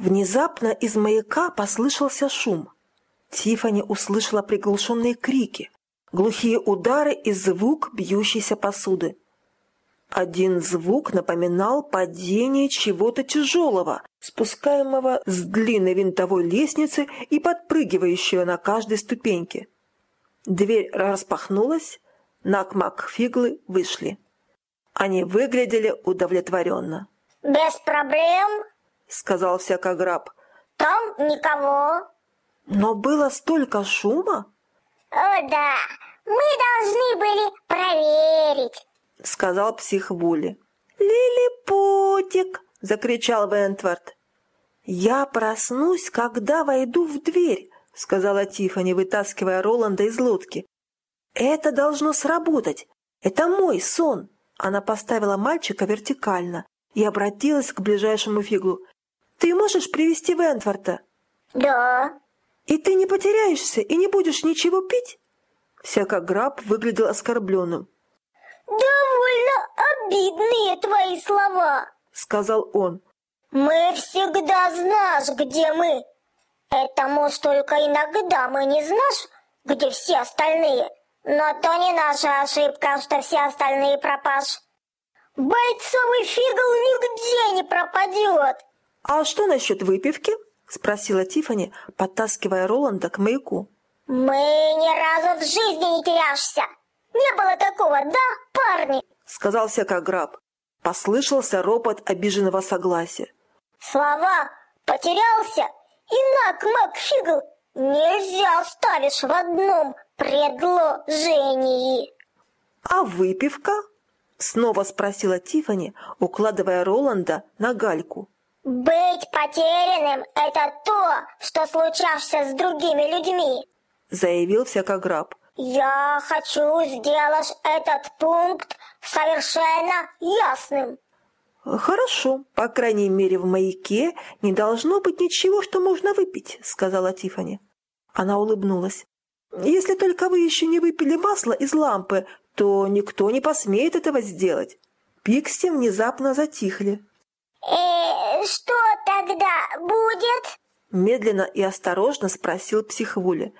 Внезапно из маяка послышался шум. Тифани услышала приглушенные крики, глухие удары и звук бьющейся посуды. Один звук напоминал падение чего-то тяжелого, спускаемого с длинной винтовой лестницы и подпрыгивающего на каждой ступеньке. Дверь распахнулась, Накмак Фиглы вышли. Они выглядели удовлетворенно. «Без проблем», — сказал всякограб. «Там никого». Но было столько шума. «О да, мы должны были проверить», — сказал псих Вули. «Лилипутик!» — закричал Вентвард. «Я проснусь, когда войду в дверь», — сказала Тифани, вытаскивая Роланда из лодки. «Это должно сработать. Это мой сон». Она поставила мальчика вертикально и обратилась к ближайшему фиглу. «Ты можешь привести Вентворта?» «Да». «И ты не потеряешься и не будешь ничего пить?» Всякограб выглядел оскорбленным. «Довольно обидные твои слова», — сказал он. «Мы всегда знаешь, где мы. Это, может, только иногда мы не знаешь, где все остальные. Но то не наша ошибка, что все остальные пропаж. Бойцовый фигл нигде не пропадет. А что насчет выпивки? Спросила Тифани, подтаскивая Роланда к маяку. Мы ни разу в жизни не теряешься. Не было такого, да, парни? Сказал всякограб. Послышался ропот обиженного согласия. Слова «потерялся» и «нак Макфигл» нельзя оставишь в одном предложении. А выпивка? Снова спросила Тифани, укладывая Роланда на гальку. Быть потерянным – это то, что случаешься с другими людьми, заявил всякограб. Я хочу сделать этот пункт совершенно ясным. «Хорошо, по крайней мере, в маяке не должно быть ничего, что можно выпить», — сказала Тифани. Она улыбнулась. «Если только вы еще не выпили масло из лампы, то никто не посмеет этого сделать». Пикси внезапно затихли. «Э, что тогда будет?» Медленно и осторожно спросил психвуля.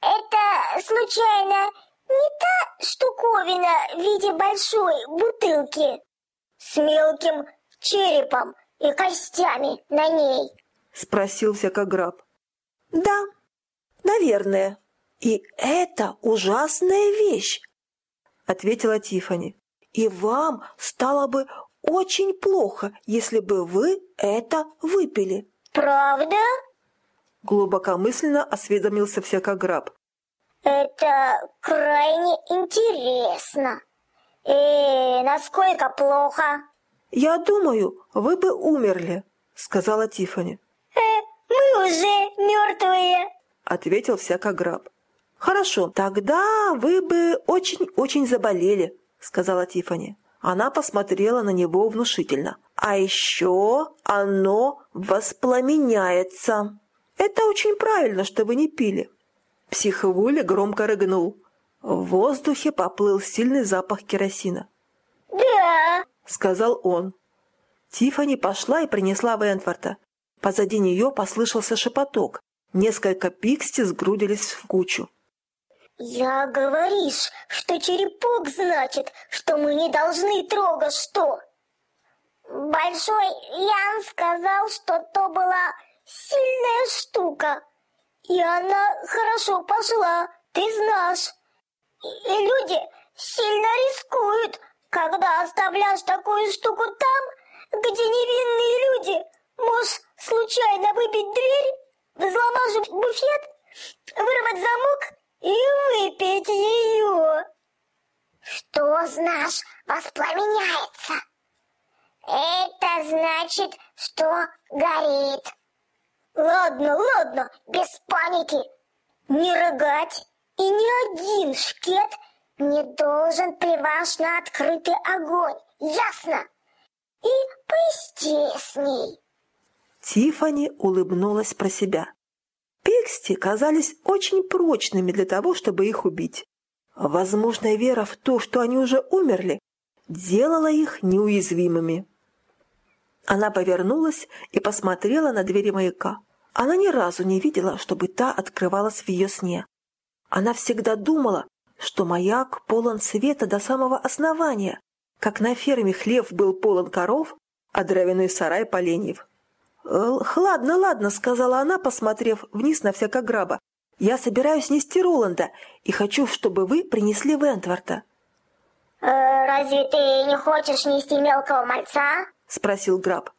«Это, случайно, не та штуковина в виде большой бутылки?» с мелким черепом и костями на ней?» — спросил всякограб. «Да, наверное. И это ужасная вещь!» — ответила Тифани. «И вам стало бы очень плохо, если бы вы это выпили». «Правда?» — глубокомысленно осведомился всякограб. «Это крайне интересно. «Э, насколько плохо?» «Я думаю, вы бы умерли», — сказала Тифани. «Э, мы уже мертвые», — ответил всякограб. «Хорошо, тогда вы бы очень-очень заболели», — сказала Тифани. Она посмотрела на него внушительно. «А еще оно воспламеняется. Это очень правильно, что вы не пили». Психовуля громко рыгнул. В воздухе поплыл сильный запах керосина. «Да», — сказал он. Тифани пошла и принесла Вентворта. Позади нее послышался шепоток. Несколько пиксти сгрудились в кучу. «Я говоришь, что черепок значит, что мы не должны трогать что?» Большой Ян сказал, что то была сильная штука, и она хорошо пошла, ты знаешь. И люди сильно рискуют, когда оставляешь такую штуку там, где невинные люди. Можешь случайно выбить дверь, взломать буфет, вырвать замок и выпить ее. Что знаешь, воспламеняется? Это значит, что горит. Ладно, ладно, без паники. Не рыгать. И ни один шкет не должен плевать на открытый огонь, ясно? И поестесней. Тифани улыбнулась про себя. Пиксти казались очень прочными для того, чтобы их убить. Возможная вера в то, что они уже умерли, делала их неуязвимыми. Она повернулась и посмотрела на двери маяка. Она ни разу не видела, чтобы та открывалась в ее сне. Она всегда думала, что маяк полон света до самого основания, как на ферме хлев был полон коров, а дровяной сарай поленьев. «Ладно, ладно», — сказала она, посмотрев вниз на всякограба. «Я собираюсь нести Роланда и хочу, чтобы вы принесли Вентворта». «Э, «Разве ты не хочешь нести мелкого мальца?» — спросил Граб.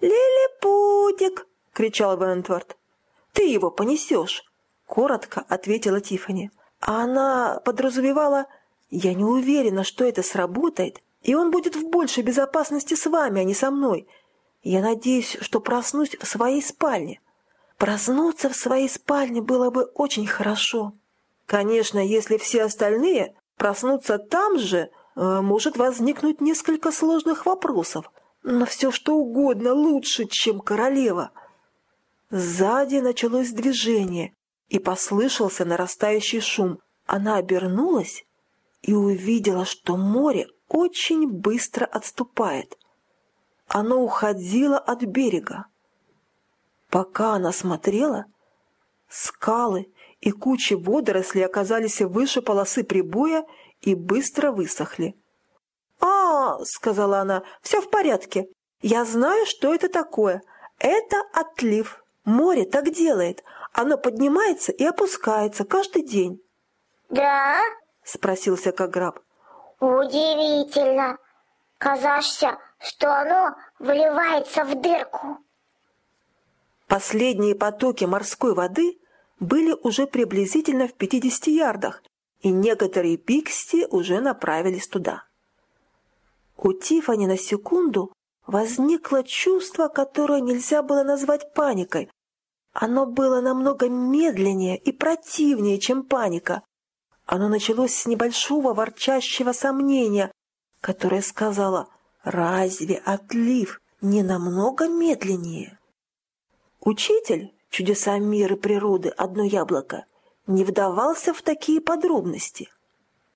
«Лилипутик!» — кричал Вентворт. «Ты его понесешь!» — коротко ответила Тифани. А она подразумевала, «Я не уверена, что это сработает, и он будет в большей безопасности с вами, а не со мной. Я надеюсь, что проснусь в своей спальне». Проснуться в своей спальне было бы очень хорошо. Конечно, если все остальные проснутся там же, э, может возникнуть несколько сложных вопросов – но все что угодно лучше, чем королева. Сзади началось движение, и послышался нарастающий шум. Она обернулась и увидела, что море очень быстро отступает. Оно уходило от берега. Пока она смотрела, скалы и кучи водорослей оказались выше полосы прибоя и быстро высохли. «А, — сказала она, — все в порядке. Я знаю, что это такое. Это отлив. Море так делает. Оно поднимается и опускается каждый день». «Да?» — спросил Секограб. «Удивительно. Казашься, что оно вливается в дырку». Последние потоки морской воды были уже приблизительно в 50 ярдах, и некоторые пиксти уже направились туда. У Тифани на секунду возникло чувство, которое нельзя было назвать паникой. Оно было намного медленнее и противнее, чем паника. Оно началось с небольшого ворчащего сомнения, которое сказала «Разве отлив не намного медленнее?» Учитель, чудеса мира природы, одно яблоко, не вдавался в такие подробности –